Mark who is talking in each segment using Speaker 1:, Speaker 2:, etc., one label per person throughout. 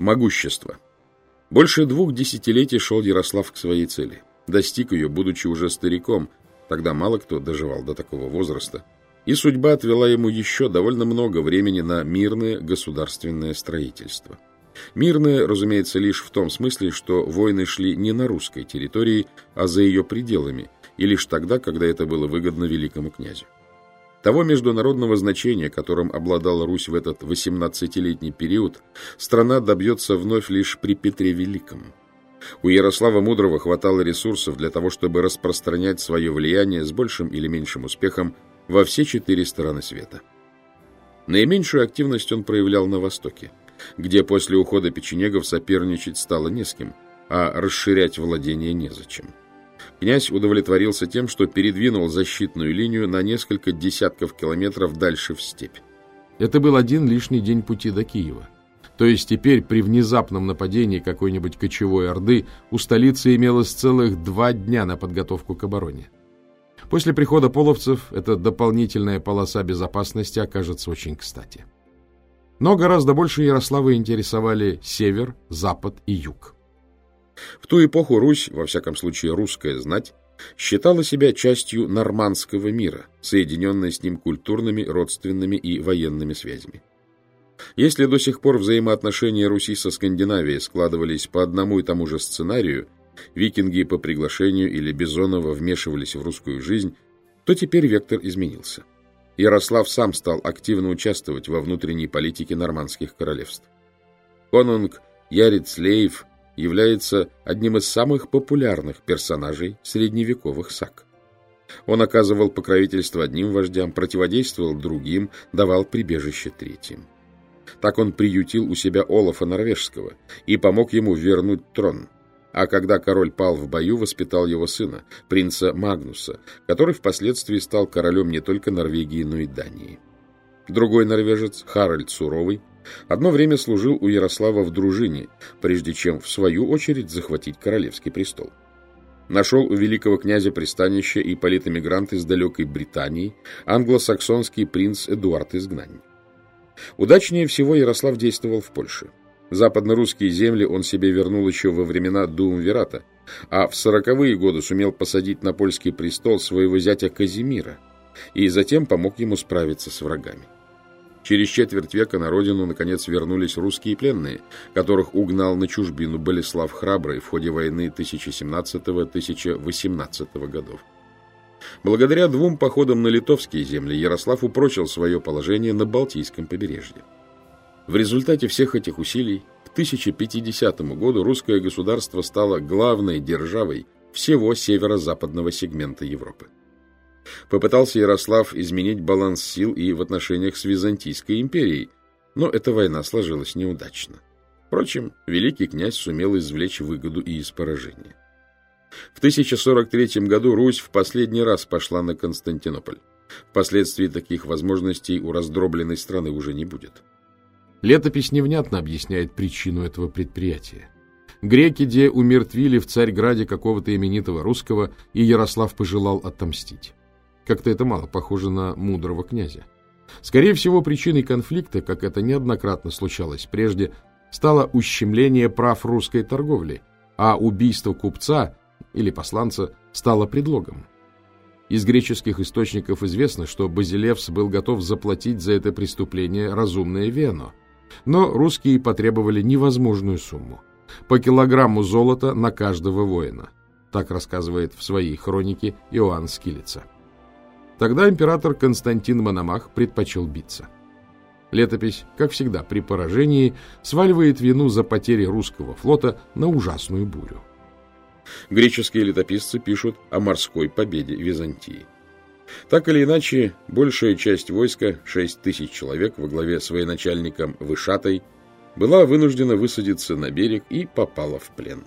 Speaker 1: Могущество. Больше двух десятилетий шел Ярослав к своей цели. Достиг ее, будучи уже стариком, тогда мало кто доживал до такого возраста, и судьба отвела ему еще довольно много времени на мирное государственное строительство. Мирное, разумеется, лишь в том смысле, что войны шли не на русской территории, а за ее пределами, и лишь тогда, когда это было выгодно великому князю. Того международного значения, которым обладала Русь в этот 18-летний период, страна добьется вновь лишь при Петре Великом. У Ярослава Мудрого хватало ресурсов для того, чтобы распространять свое влияние с большим или меньшим успехом во все четыре стороны света. Наименьшую активность он проявлял на Востоке, где после ухода печенегов соперничать стало не с кем, а расширять владение незачем. Князь удовлетворился тем, что передвинул защитную линию на несколько десятков километров дальше в степь.
Speaker 2: Это был один лишний день пути до Киева. То есть теперь при внезапном нападении какой-нибудь кочевой орды у столицы имелось целых два дня на подготовку к обороне. После прихода половцев эта дополнительная полоса безопасности окажется очень кстати. Но гораздо больше Ярослава интересовали север, запад и юг.
Speaker 1: В ту эпоху Русь, во всяком случае русская знать, считала себя частью нормандского мира, соединенной с ним культурными, родственными и военными связями. Если до сих пор взаимоотношения Руси со Скандинавией складывались по одному и тому же сценарию, викинги по приглашению или Бизонова вмешивались в русскую жизнь, то теперь вектор изменился. Ярослав сам стал активно участвовать во внутренней политике нормандских королевств. Конунг Ярит Слеев является одним из самых популярных персонажей средневековых саг. Он оказывал покровительство одним вождям, противодействовал другим, давал прибежище третьим. Так он приютил у себя Олафа Норвежского и помог ему вернуть трон. А когда король пал в бою, воспитал его сына, принца Магнуса, который впоследствии стал королем не только Норвегии, но и Дании. Другой норвежец, Харальд Суровый, Одно время служил у Ярослава в дружине, прежде чем, в свою очередь, захватить королевский престол. Нашел у великого князя пристанище и политэмигрант из далекой Британии, англосаксонский принц Эдуард Изгнанник. Удачнее всего Ярослав действовал в Польше. Западно-русские земли он себе вернул еще во времена Дуумвирата, а в сороковые годы сумел посадить на польский престол своего зятя Казимира и затем помог ему справиться с врагами. Через четверть века на родину, наконец, вернулись русские пленные, которых угнал на чужбину Болеслав Храбрый в ходе войны 1017-1018 годов. Благодаря двум походам на литовские земли Ярослав упрочил свое положение на Балтийском побережье. В результате всех этих усилий к 1050 году русское государство стало главной державой всего северо-западного сегмента Европы. Попытался Ярослав изменить баланс сил и в отношениях с Византийской империей, но эта война сложилась неудачно. Впрочем, великий князь сумел извлечь выгоду и из поражения. В 1043 году Русь в последний раз пошла на Константинополь. Впоследствии таких возможностей у раздробленной страны уже не будет.
Speaker 2: Летопись невнятно объясняет причину этого предприятия. Греки где умертвили в Царьграде какого-то именитого русского, и Ярослав пожелал отомстить. Как-то это мало похоже на мудрого князя. Скорее всего, причиной конфликта, как это неоднократно случалось прежде, стало ущемление прав русской торговли, а убийство купца или посланца стало предлогом. Из греческих источников известно, что Базилевс был готов заплатить за это преступление разумное вено, но русские потребовали невозможную сумму – по килограмму золота на каждого воина. Так рассказывает в своей хронике Иоанн Скилица. Тогда император Константин Мономах предпочел биться. Летопись, как всегда, при поражении сваливает вину за потери русского флота на ужасную бурю.
Speaker 1: Греческие летописцы пишут о морской победе Византии. Так или иначе, большая часть войска, 6 тысяч человек во главе с военачальником Вышатой, была вынуждена высадиться на берег и попала в плен.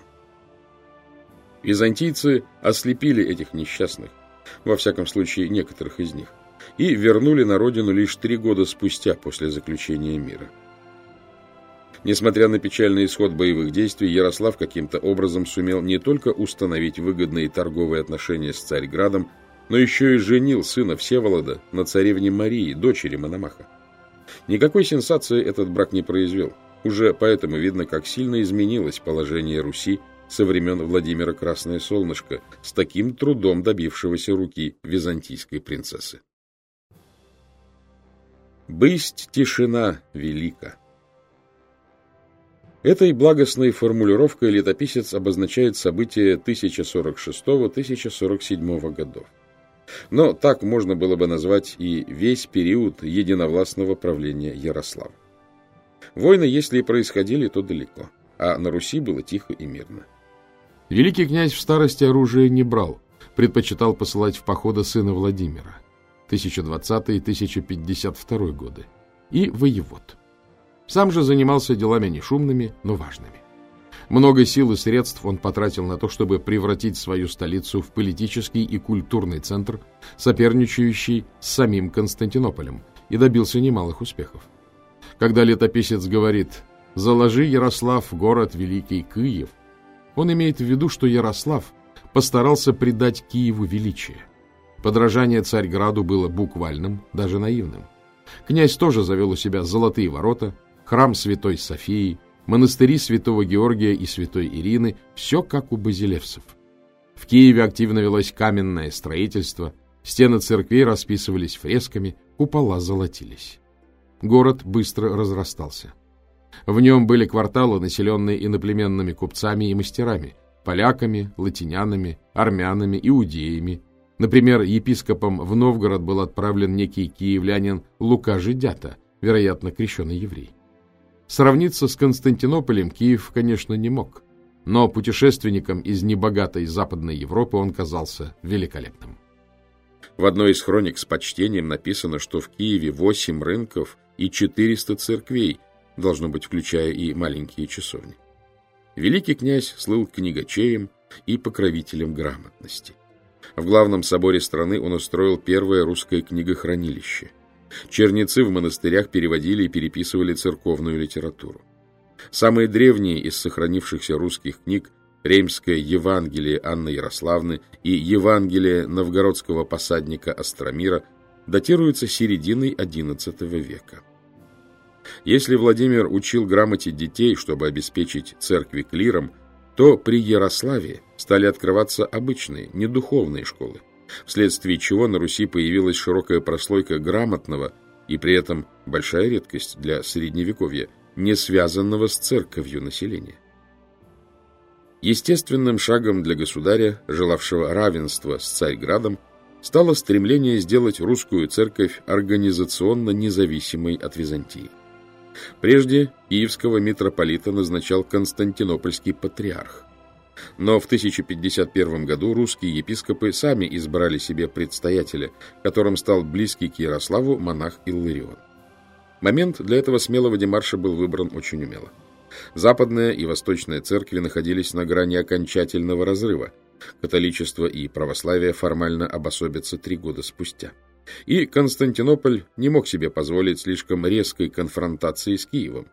Speaker 1: Византийцы ослепили этих несчастных, во всяком случае некоторых из них, и вернули на родину лишь три года спустя после заключения мира. Несмотря на печальный исход боевых действий, Ярослав каким-то образом сумел не только установить выгодные торговые отношения с Царьградом, но еще и женил сына Всеволода на царевне Марии, дочери Мономаха. Никакой сенсации этот брак не произвел. Уже поэтому видно, как сильно изменилось положение Руси со времен Владимира Красное Солнышко, с таким трудом добившегося руки византийской принцессы. «Бысть тишина велика». Этой благостной формулировкой летописец обозначает события 1046-1047 годов. Но так можно было бы назвать и весь период единовластного правления Ярослава. Войны, если и происходили, то далеко, а на Руси было тихо и мирно.
Speaker 2: Великий князь в старости оружие не брал, предпочитал посылать в походы сына Владимира, 1020-1052 годы, и воевод. Сам же занимался делами нешумными, но важными. Много сил и средств он потратил на то, чтобы превратить свою столицу в политический и культурный центр, соперничающий с самим Константинополем, и добился немалых успехов. Когда летописец говорит «Заложи, Ярослав, город Великий Киев», он имеет в виду, что Ярослав постарался придать Киеву величие. Подражание Царьграду было буквальным, даже наивным. Князь тоже завел у себя золотые ворота, храм Святой Софии, монастыри Святого Георгия и Святой Ирины, все как у базилевсов. В Киеве активно велось каменное строительство, стены церквей расписывались фресками, купола золотились. Город быстро разрастался. В нем были кварталы, населенные иноплеменными купцами и мастерами, поляками, латинянами, армянами, иудеями. Например, епископом в Новгород был отправлен некий киевлянин Лука Жидята, вероятно, крещеный еврей. Сравниться с Константинополем Киев, конечно, не мог, но путешественникам из небогатой Западной Европы он казался великолепным.
Speaker 1: В одной из хроник с почтением написано, что в Киеве восемь рынков и 400 церквей, должно быть, включая и маленькие часовни. Великий князь слыл книгачеем и покровителем грамотности. В главном соборе страны он устроил первое русское книгохранилище – Черницы в монастырях переводили и переписывали церковную литературу. Самые древние из сохранившихся русских книг Ремское Евангелие Анны Ярославны и Евангелие новгородского посадника Остромира датируются серединой XI века. Если Владимир учил грамоте детей, чтобы обеспечить церкви клиром, то при Ярославе стали открываться обычные, недуховные школы вследствие чего на Руси появилась широкая прослойка грамотного и при этом большая редкость для Средневековья, не связанного с церковью населения. Естественным шагом для государя, желавшего равенства с Царьградом, стало стремление сделать русскую церковь организационно независимой от Византии. Прежде киевского митрополита назначал Константинопольский патриарх. Но в 1051 году русские епископы сами избрали себе предстоятеля, которым стал близкий к Ярославу монах Илларион. Момент для этого смелого демарша был выбран очень умело. Западная и восточная церкви находились на грани окончательного разрыва. Католичество и православие формально обособятся три года спустя. И Константинополь не мог себе позволить слишком резкой конфронтации с Киевом.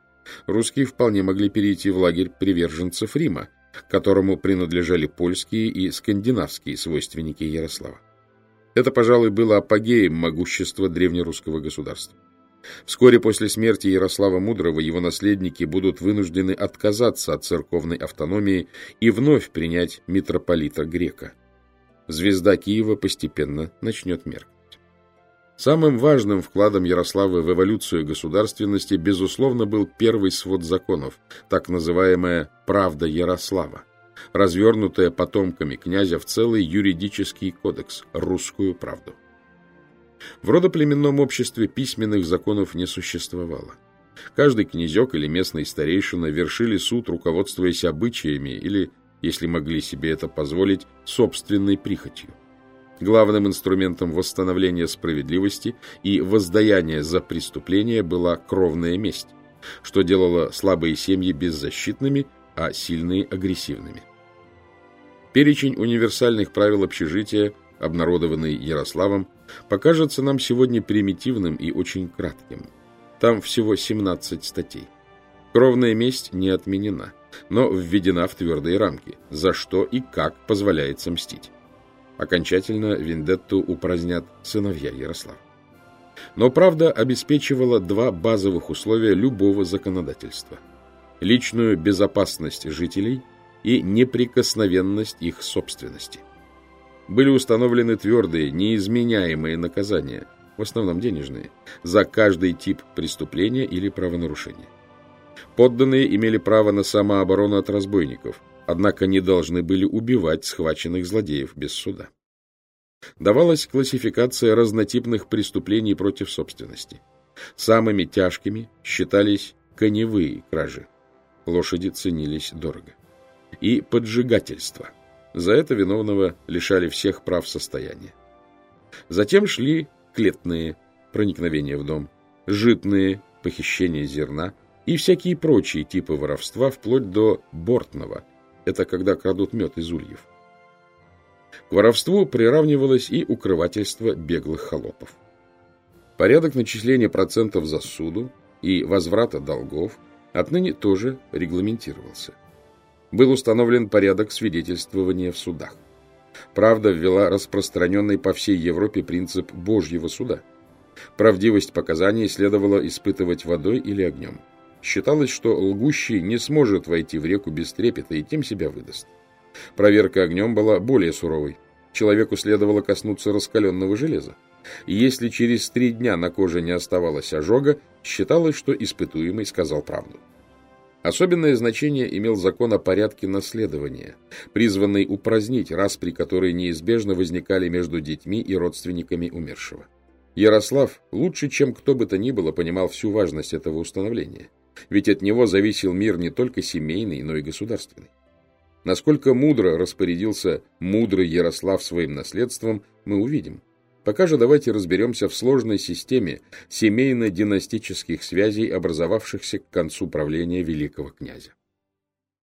Speaker 1: Русские вполне могли перейти в лагерь приверженцев Рима, которому принадлежали польские и скандинавские свойственники Ярослава. Это, пожалуй, было апогеем могущества древнерусского государства. Вскоре после смерти Ярослава Мудрого его наследники будут вынуждены отказаться от церковной автономии и вновь принять митрополита Грека. Звезда Киева постепенно начнет меркнуть. Самым важным вкладом Ярослава в эволюцию государственности, безусловно, был первый свод законов, так называемая «Правда Ярослава», развернутая потомками князя в целый юридический кодекс «Русскую правду». В родоплеменном обществе письменных законов не существовало. Каждый князек или местный старейшина вершили суд, руководствуясь обычаями или, если могли себе это позволить, собственной прихотью. Главным инструментом восстановления справедливости и воздаяния за преступление была кровная месть, что делало слабые семьи беззащитными, а сильные агрессивными. Перечень универсальных правил общежития, обнародованный Ярославом, покажется нам сегодня примитивным и очень кратким. Там всего 17 статей. Кровная месть не отменена, но введена в твердые рамки, за что и как позволяется мстить. Окончательно вендетту упразднят сыновья Ярослава. Но правда обеспечивала два базовых условия любого законодательства. личную безопасность жителей и неприкосновенность их собственности. Были установлены твердые, неизменяемые наказания, в основном денежные, за каждый тип преступления или правонарушения. Подданные имели право на самооборону от разбойников, однако не должны были убивать схваченных злодеев без суда. Давалась классификация разнотипных преступлений против собственности. Самыми тяжкими считались коневые кражи. Лошади ценились дорого. И поджигательство. За это виновного лишали всех прав состояния. Затем шли клетные, проникновения в дом, житные, похищение зерна и всякие прочие типы воровства, вплоть до бортного. Это когда крадут мед из ульев. К воровству приравнивалось и укрывательство беглых холопов. Порядок начисления процентов за суду и возврата долгов отныне тоже регламентировался. Был установлен порядок свидетельствования в судах. Правда ввела распространенный по всей Европе принцип Божьего суда. Правдивость показаний следовало испытывать водой или огнем. Считалось, что лгущий не сможет войти в реку без трепета и тем себя выдаст. Проверка огнем была более суровой. Человеку следовало коснуться раскаленного железа. И если через три дня на коже не оставалось ожога, считалось, что испытуемый сказал правду. Особенное значение имел закон о порядке наследования, призванный упразднить распри, которые неизбежно возникали между детьми и родственниками умершего. Ярослав лучше, чем кто бы то ни было, понимал всю важность этого установления, ведь от него зависел мир не только семейный, но и государственный. Насколько мудро распорядился мудрый Ярослав своим наследством, мы увидим. Пока же давайте разберемся в сложной системе семейно-династических связей, образовавшихся к концу правления великого князя.